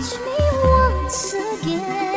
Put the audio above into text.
touch me once again.